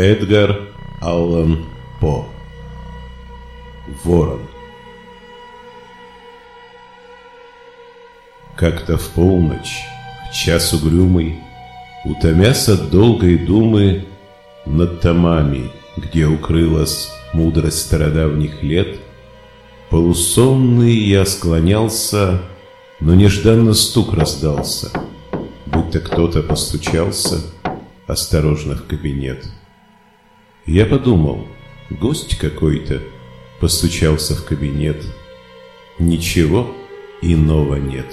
Эдгар Аллан По Ворон Как-то в полночь, в час угрюмый, Утомясь от долгой думы Над томами, где укрылась Мудрость стародавних лет, Полусонный я склонялся, Но нежданно стук раздался, Будто кто-то постучался Осторожно в кабинет. Я подумал, гость какой-то Постучался в кабинет. Ничего иного нет.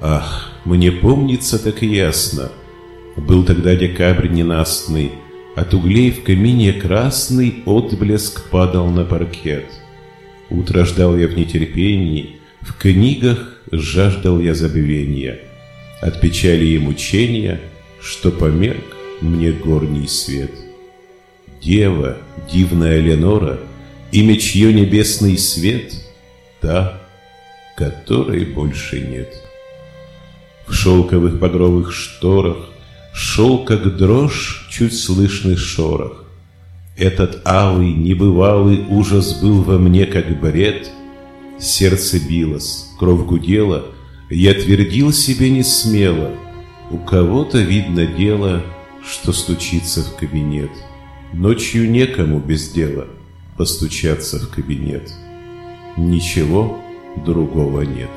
Ах, мне помнится так ясно. Был тогда декабрь ненастный, От углей в камине красный Отблеск падал на паркет. Утро ждал я в нетерпении, В книгах жаждал я забвения, От печали и мучения, Что померк мне горний свет. Дева, дивная Ленора, Имя чье небесный свет, Та, которой больше нет. В шелковых багровых шторах Шел, как дрожь, чуть слышный шорох. Этот алый, небывалый ужас был во мне, как бред. Сердце билось, кровь гудела, Я твердил себе не смело. У кого-то видно дело, Что стучится в кабинет. Ночью некому без дела Постучаться в кабинет. Ничего другого нет.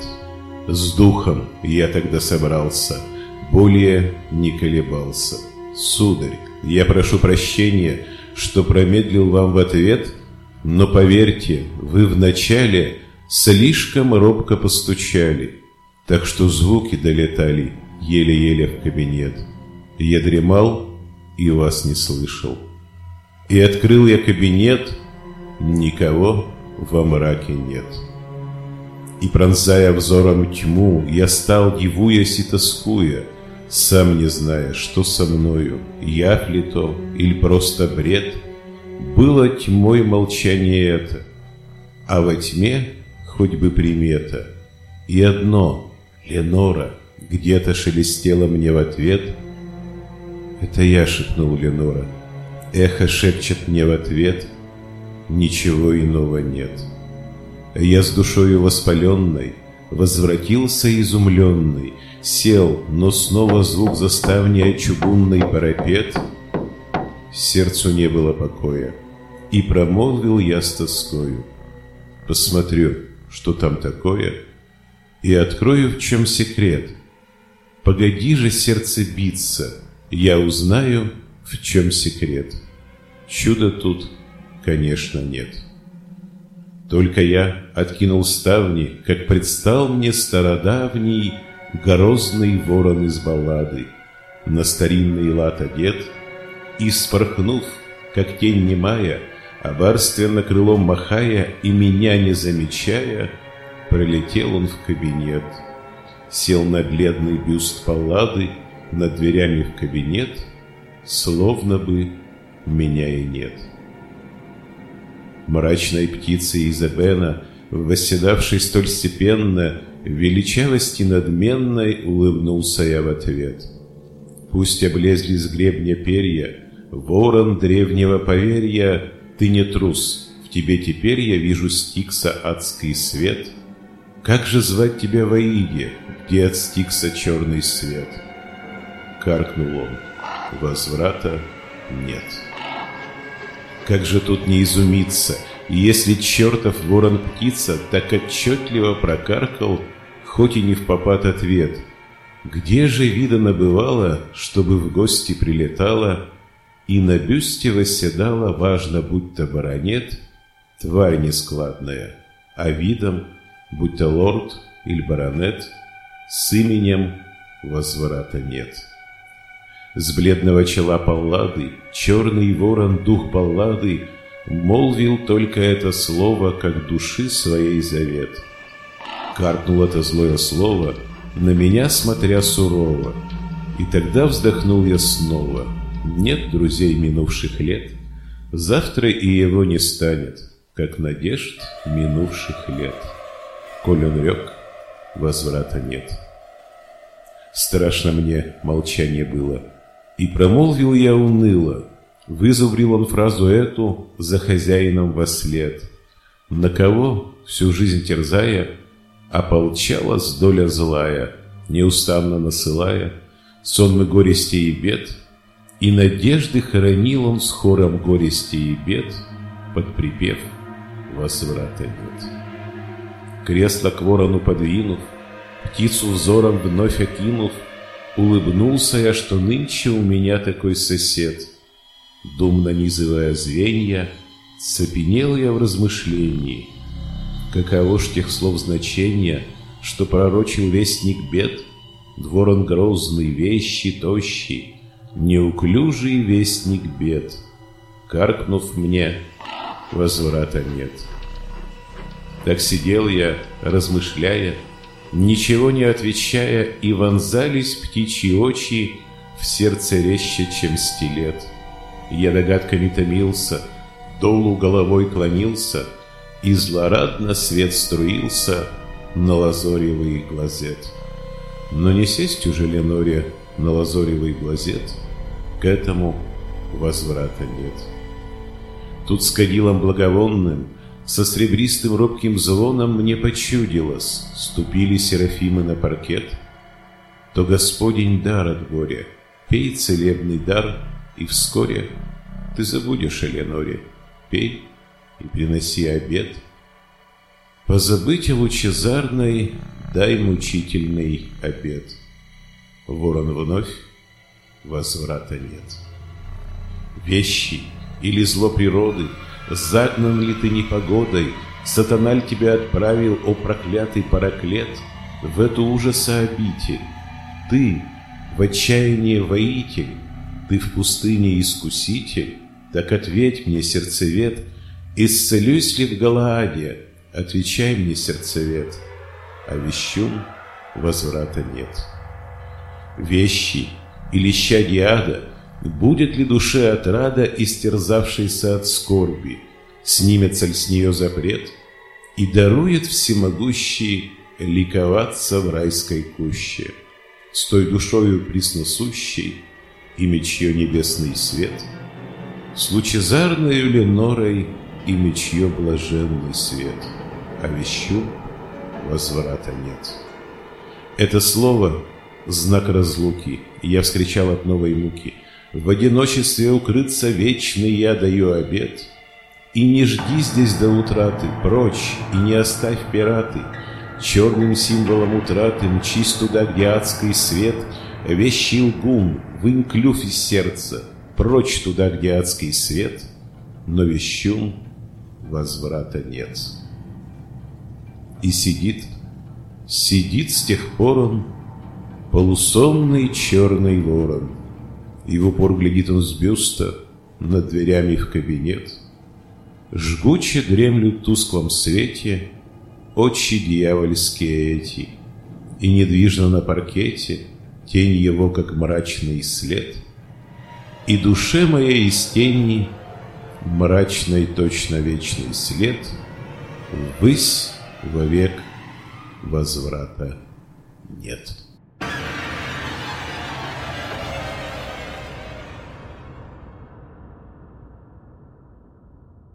С духом я тогда собрался, более не колебался. Сударь, я прошу прощения, что промедлил вам в ответ, но поверьте, вы вначале слишком робко постучали, так что звуки долетали еле-еле в кабинет. Я дремал и вас не слышал. И открыл я кабинет, никого во мраке нет. И пронзая взором тьму, я стал, дивуясь и тоскуя, Сам не зная, что со мною, яв ли то или просто бред, Было тьмой молчание это, а во тьме хоть бы примета. И одно, Ленора, где-то шелестело мне в ответ. Это я шепнул Ленора. Эхо шепчет мне в ответ. Ничего иного нет. Я с душою воспаленной Возвратился изумленный, Сел, но снова звук заставня Чугунный парапет. Сердцу не было покоя, И промолвил я с тоскою. Посмотрю, что там такое, И открою, в чем секрет. Погоди же сердце биться, Я узнаю, в чем секрет. Чуда тут, конечно, нет. Только я откинул ставни, как предстал мне стародавний Грозный ворон из баллады, на старинный лад одет, И, спорхнув, как тень немая, Обарственно крылом махая И меня не замечая, Пролетел он в кабинет. Сел на бледный бюст паллады Над дверями в кабинет, Словно бы меня и нет мрачной птицей Изабена, восседавшей столь степенно, величавости надменной улыбнулся я в ответ. Пусть облезли с гребня перья, ворон древнего поверья, ты не трус, в тебе теперь я вижу стикса адский свет. Как же звать тебя в где от стикса черный свет? Каркнул он, возврата нет. Как же тут не изумиться, если чертов ворон-птица так отчетливо прокаркал, хоть и не в попад ответ. Где же видано бывало, чтобы в гости прилетала и на бюсте восседала, важно, будь то баронет, тварь нескладная, а видом, будь то лорд или баронет, с именем возврата нет. С бледного чела Паллады черный ворон дух баллады Молвил только это слово, как души своей завет. Каркнул это злое слово, на меня смотря сурово, И тогда вздохнул я снова. Нет друзей минувших лет, Завтра и его не станет, Как надежд минувших лет. Коль он рек, возврата нет. Страшно мне молчание было — и промолвил я уныло, Вызубрил он фразу эту за хозяином во след. На кого, всю жизнь терзая, ополчалась доля злая, неустанно насылая сонмы горести и бед, и надежды хоронил он с хором горести и бед под припев «Возврата нет». Кресло к ворону подвинув, птицу взором вновь окинув, улыбнулся я, что нынче у меня такой сосед — Дум нанизывая звенья, Цепенел я в размышлении. Каково ж тех слов значения, Что пророчил вестник бед, Двор он грозный, вещий, тощий, Неуклюжий вестник бед. Каркнув мне, возврата нет. Так сидел я, размышляя, Ничего не отвечая, И вонзались птичьи очи В сердце резче, чем стилет. Я догадками томился, долу головой клонился, И злорадно свет струился на лазоревый глазет. Но не сесть уже Леноре на лазоревый глазет, К этому возврата нет. Тут с кадилом благовонным, Со сребристым робким звоном Мне почудилось, ступили серафимы на паркет, То Господень дар от горя, пей целебный дар — и вскоре ты забудешь о Леноре. Пей и приноси обед. Позабыть о лучезарной дай мучительный обед. Ворон вновь возврата нет. Вещи или зло природы, загнан ли ты непогодой, Сатаналь тебя отправил, о проклятый параклет, В эту ужаса обитель. Ты, в отчаянии воитель, ты в пустыне искуситель, так ответь мне, сердцевед, исцелюсь ли в Галааде? Отвечай мне, сердцевед, а вещун возврата нет. Вещи или ща диада, будет ли душе отрада, истерзавшейся от скорби, снимется ли с нее запрет и дарует всемогущий ликоваться в райской куще, с той душою присносущей, и мечье небесный свет, С лучезарною Ленорой и мечье блаженный свет, А вещу возврата нет. Это слово — знак разлуки, я вскричал от новой муки. В одиночестве укрыться вечный я даю обед. И не жди здесь до утраты, прочь, и не оставь пираты. Черным символом утраты мчись туда, где адский свет — Вещий лгун, вынь клюв из сердца, Прочь туда, где адский свет, Но вещун возврата нет. И сидит, сидит с тех пор он, Полусонный черный ворон, И в упор глядит он с бюста Над дверями в кабинет. Жгуче дремлют в тусклом свете Очи дьявольские эти, И недвижно на паркете — тень его, как мрачный след, И душе моей из тени мрачный точно вечный след, Ввысь вовек возврата нет.